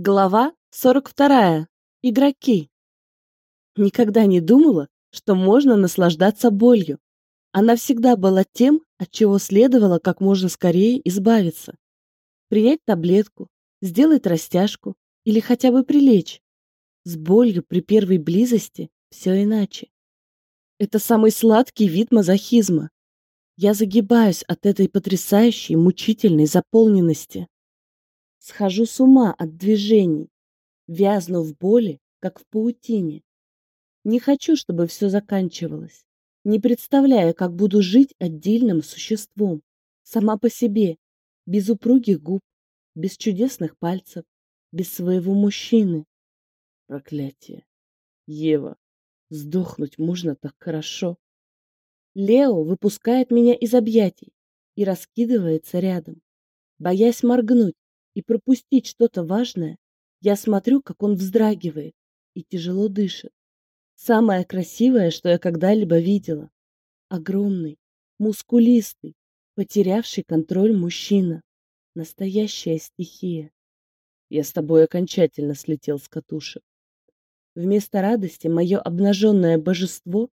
Глава 42. Игроки. Никогда не думала, что можно наслаждаться болью. Она всегда была тем, от чего следовало как можно скорее избавиться. Принять таблетку, сделать растяжку или хотя бы прилечь. С болью при первой близости все иначе. Это самый сладкий вид мазохизма. Я загибаюсь от этой потрясающей, мучительной заполненности. Схожу с ума от движений, вязну в боли, как в паутине. Не хочу, чтобы все заканчивалось. Не представляю, как буду жить отдельным существом, сама по себе, без упругих губ, без чудесных пальцев, без своего мужчины. Проклятие. Ева, сдохнуть можно так хорошо. Лео выпускает меня из объятий и раскидывается рядом. Боясь моргнуть, и пропустить что-то важное, я смотрю, как он вздрагивает и тяжело дышит. Самое красивое, что я когда-либо видела. Огромный, мускулистый, потерявший контроль мужчина. Настоящая стихия. Я с тобой окончательно слетел с катушек. Вместо радости мое обнаженное божество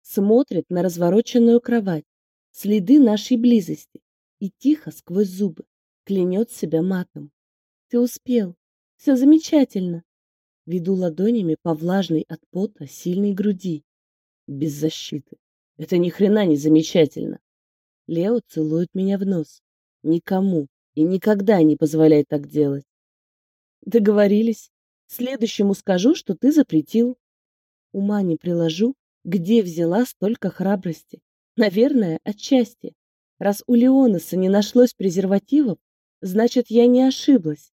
смотрит на развороченную кровать, следы нашей близости и тихо сквозь зубы клянет себя матом. Ты успел. Все замечательно. Веду ладонями по влажной от пота сильной груди. Без защиты. Это ни хрена не замечательно. Лео целует меня в нос. Никому и никогда не позволяй так делать. Договорились. Следующему скажу, что ты запретил. Ума не приложу, где взяла столько храбрости. Наверное, отчасти. Раз у Леонаса не нашлось презервативов, Значит, я не ошиблась.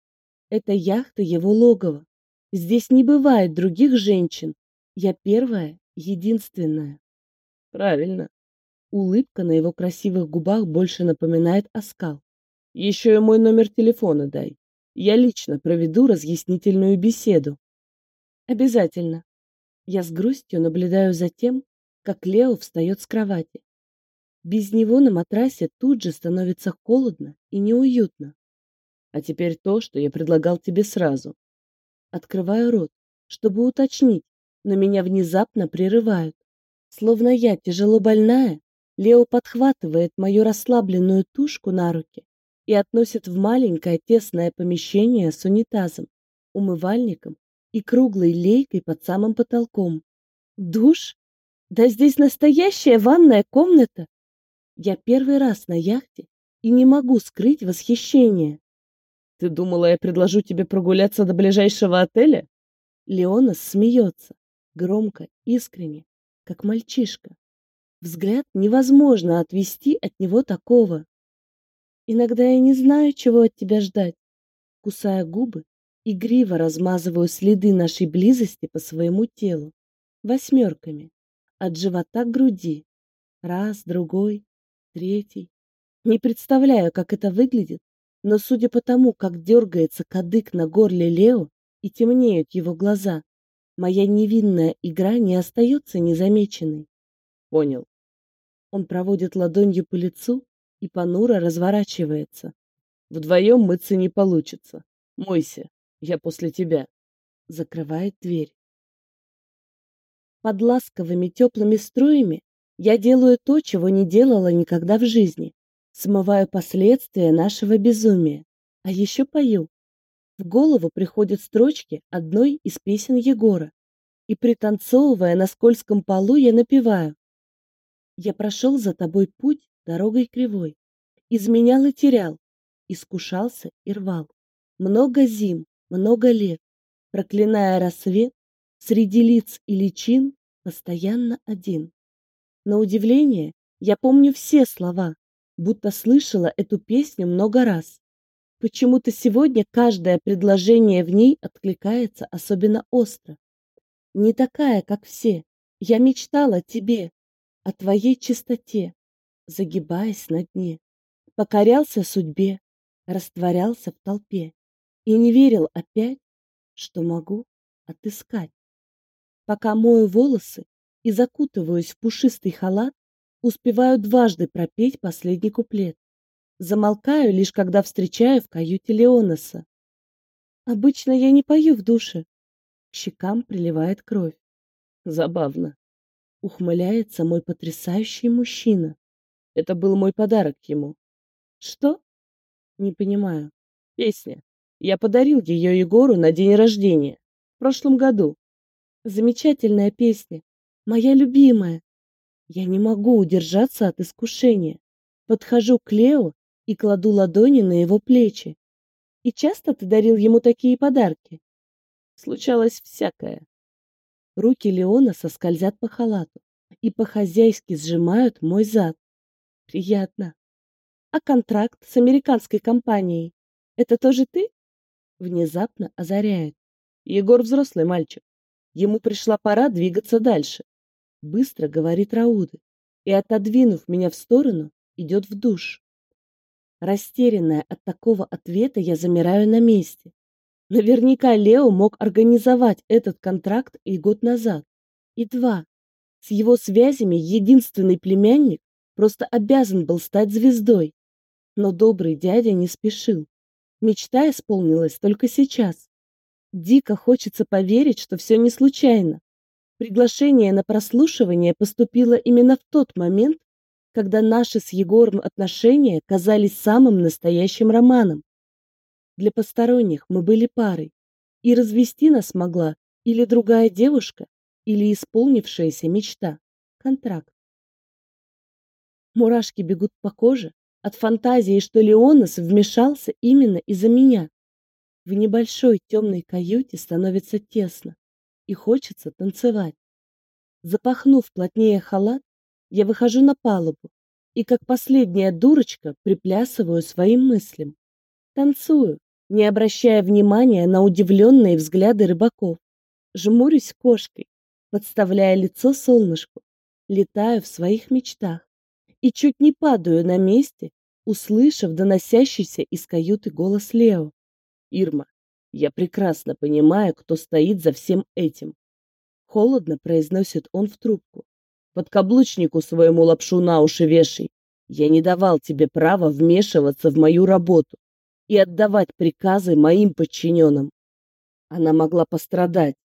Это яхта его логова. Здесь не бывает других женщин. Я первая, единственная. Правильно. Улыбка на его красивых губах больше напоминает оскал. Еще и мой номер телефона дай. Я лично проведу разъяснительную беседу. Обязательно. Я с грустью наблюдаю за тем, как Лео встает с кровати. Без него на матрасе тут же становится холодно и неуютно. А теперь то, что я предлагал тебе сразу. Открываю рот, чтобы уточнить, но меня внезапно прерывают. Словно я тяжело больная, Лео подхватывает мою расслабленную тушку на руки и относит в маленькое тесное помещение с унитазом, умывальником и круглой лейкой под самым потолком. Душ? Да здесь настоящая ванная комната я первый раз на яхте и не могу скрыть восхищение. Ты думала, я предложу тебе прогуляться до ближайшего отеля? Леонас смеется, громко, искренне, как мальчишка. Взгляд невозможно отвести от него такого. Иногда я не знаю, чего от тебя ждать. Кусая губы, игриво размазываю следы нашей близости по своему телу. Восьмерками. От живота к груди. Раз, другой, третий. Не представляю, как это выглядит, но судя по тому, как дергается кадык на горле Лео и темнеют его глаза, моя невинная игра не остается незамеченной. Понял. Он проводит ладонью по лицу и понуро разворачивается. Вдвоем мыться не получится. Мойся, я после тебя. Закрывает дверь. Под ласковыми теплыми струями я делаю то, чего не делала никогда в жизни. Смываю последствия нашего безумия. А еще пою. В голову приходят строчки одной из песен Егора. И пританцовывая на скользком полу, я напеваю. Я прошел за тобой путь дорогой кривой. Изменял и терял, искушался и рвал. Много зим, много лет, проклиная рассвет, среди лиц и личин постоянно один. На удивление, я помню все слова, будто слышала эту песню много раз. Почему-то сегодня каждое предложение в ней откликается особенно остро. Не такая, как все. Я мечтала о тебе, о твоей чистоте, загибаясь на дне. Покорялся судьбе, растворялся в толпе и не верил опять, что могу отыскать. Пока мою волосы, и закутываюсь в пушистый халат, успеваю дважды пропеть последний куплет. Замолкаю лишь когда встречаю в каюте Леонаса. Обычно я не пою в душе. К щекам приливает кровь. Забавно. Ухмыляется мой потрясающий мужчина. Это был мой подарок ему. Что? Не понимаю. Песня. Я подарил ее Егору на день рождения. В прошлом году. Замечательная песня. Моя любимая. Я не могу удержаться от искушения. Подхожу к Лео и кладу ладони на его плечи. И часто ты дарил ему такие подарки? Случалось всякое. Руки Леона соскользят по халату и по-хозяйски сжимают мой зад. Приятно. А контракт с американской компанией — это тоже ты? Внезапно озаряет. Егор взрослый мальчик. Ему пришла пора двигаться дальше. Быстро говорит Рауды и, отодвинув меня в сторону, идет в душ. Растерянная от такого ответа, я замираю на месте. Наверняка Лео мог организовать этот контракт и год назад, и два. С его связями единственный племянник просто обязан был стать звездой. Но добрый дядя не спешил. Мечта исполнилась только сейчас. Дико хочется поверить, что все не случайно. Приглашение на прослушивание поступило именно в тот момент, когда наши с Егором отношения казались самым настоящим романом. Для посторонних мы были парой, и развести нас могла или другая девушка, или исполнившаяся мечта, контракт. Мурашки бегут по коже от фантазии, что Леонас вмешался именно из-за меня. В небольшой темной каюте становится тесно, и хочется танцевать. Запахнув плотнее халат, я выхожу на палубу и, как последняя дурочка, приплясываю своим мыслям. Танцую, не обращая внимания на удивленные взгляды рыбаков. Жмурюсь кошкой, подставляя лицо солнышку, летаю в своих мечтах и чуть не падаю на месте, услышав доносящийся из каюты голос Лео. «Ирма, я прекрасно понимаю, кто стоит за всем этим. Холодно произносит он в трубку. Подкаблучнику своему лапшу на уши вешай. Я не давал тебе права вмешиваться в мою работу и отдавать приказы моим подчиненным. Она могла пострадать.